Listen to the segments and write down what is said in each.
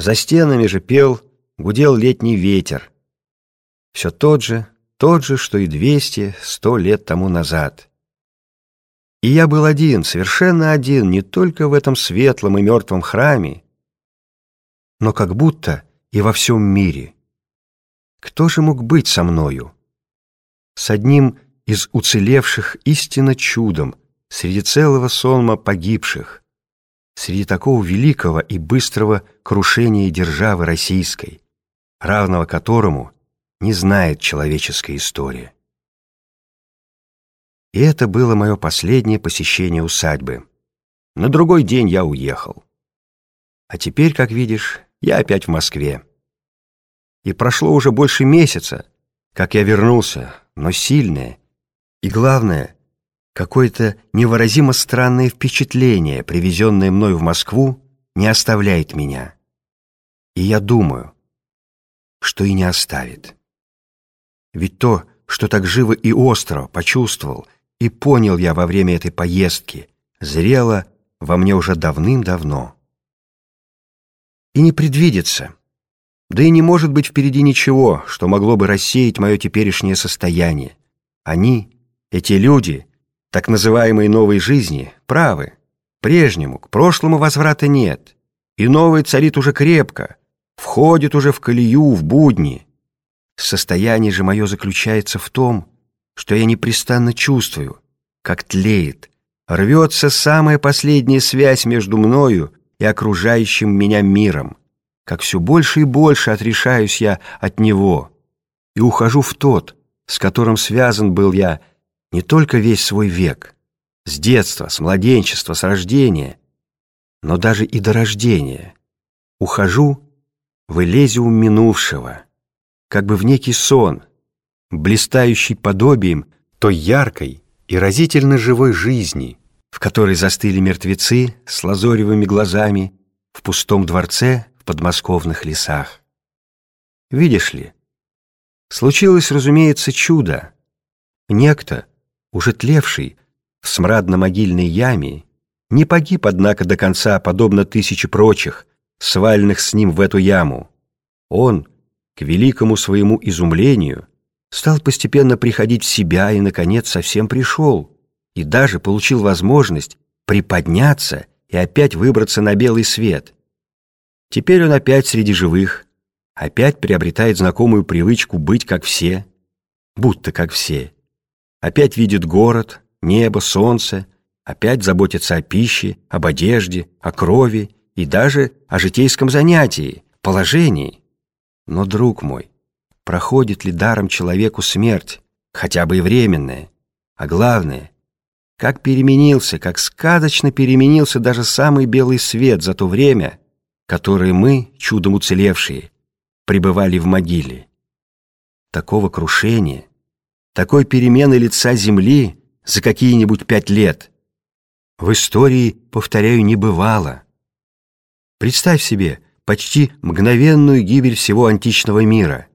За стенами же пел, гудел летний ветер. Все тот же, тот же, что и двести, сто лет тому назад. И я был один, совершенно один, не только в этом светлом и мертвом храме, но как будто и во всем мире. Кто же мог быть со мною? С одним из уцелевших истинно чудом среди целого сонма погибших, среди такого великого и быстрого крушения державы российской, равного которому не знает человеческая история. И это было мое последнее посещение усадьбы. На другой день я уехал. А теперь, как видишь, я опять в Москве. И прошло уже больше месяца, как я вернулся, но сильное. И главное, какое-то невыразимо странное впечатление, привезенное мной в Москву, не оставляет меня. И я думаю, что и не оставит. Ведь то, что так живо и остро почувствовал и понял я во время этой поездки, зрело во мне уже давным-давно. И не предвидится, да и не может быть впереди ничего, что могло бы рассеять мое теперешнее состояние. Они, эти люди, так называемые новой жизни, правы. Прежнему, к прошлому возврата нет. И новый царит уже крепко, входит уже в колею, в будни. Состояние же мое заключается в том, что я непрестанно чувствую, как тлеет, рвется самая последняя связь между мною и окружающим меня миром, как все больше и больше отрешаюсь я от него и ухожу в тот, с которым связан был я не только весь свой век, с детства, с младенчества, с рождения, но даже и до рождения. Ухожу в элезиум минувшего, как бы в некий сон, блистающий подобием той яркой и разительно живой жизни, в которой застыли мертвецы с лазоревыми глазами в пустом дворце в подмосковных лесах. Видишь ли, случилось, разумеется, чудо. Некто, уже тлевший в смрадно-могильной яме, не погиб, однако, до конца, подобно тысяче прочих, сваленных с ним в эту яму. Он, к великому своему изумлению, стал постепенно приходить в себя и, наконец, совсем пришел, и даже получил возможность приподняться и опять выбраться на белый свет. Теперь он опять среди живых, опять приобретает знакомую привычку быть как все, будто как все. Опять видит город, небо, солнце, опять заботится о пище, об одежде, о крови и даже о житейском занятии, положении. Но, друг мой, проходит ли даром человеку смерть, хотя бы и временная? А главное, как переменился, как сказочно переменился даже самый белый свет за то время, которое мы, чудом уцелевшие, пребывали в могиле. Такого крушения, такой перемены лица земли за какие-нибудь пять лет в истории, повторяю, не бывало. Представь себе, почти мгновенную гибель всего античного мира.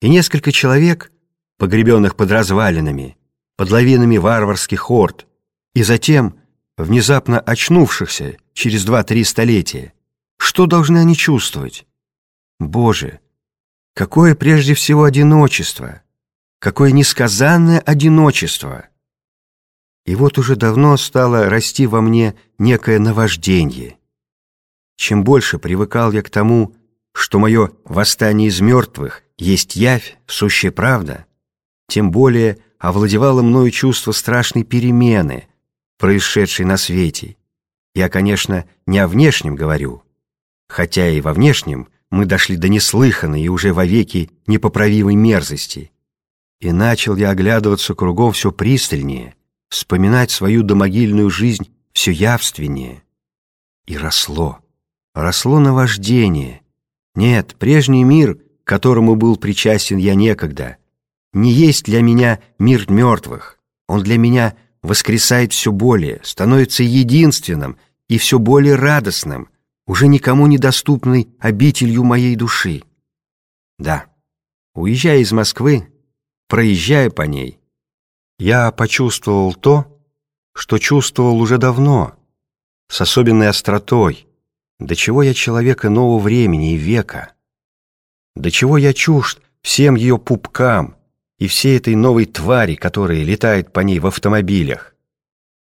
И несколько человек, погребенных под развалинами, под лавинами варварских орд, и затем, внезапно очнувшихся через два-три столетия, что должны они чувствовать? Боже, какое прежде всего одиночество, какое несказанное одиночество! И вот уже давно стало расти во мне некое наваждение — чем больше привыкал я к тому, что мое восстание из мертвых есть явь, сущая правда, тем более овладевало мною чувство страшной перемены, происшедшей на свете. Я, конечно, не о внешнем говорю, хотя и во внешнем мы дошли до неслыханной и уже вовеки непоправимой мерзости. И начал я оглядываться кругом все пристальнее, вспоминать свою домогильную жизнь все явственнее. И росло росло наваждение. Нет, прежний мир, которому был причастен я некогда, не есть для меня мир мертвых. Он для меня воскресает все более, становится единственным и все более радостным, уже никому недоступной обителью моей души. Да, уезжая из Москвы, проезжая по ней, я почувствовал то, что чувствовал уже давно, с особенной остротой, До чего я человека нового времени и века? До чего я чужд всем ее пупкам и всей этой новой твари, которая летает по ней в автомобилях?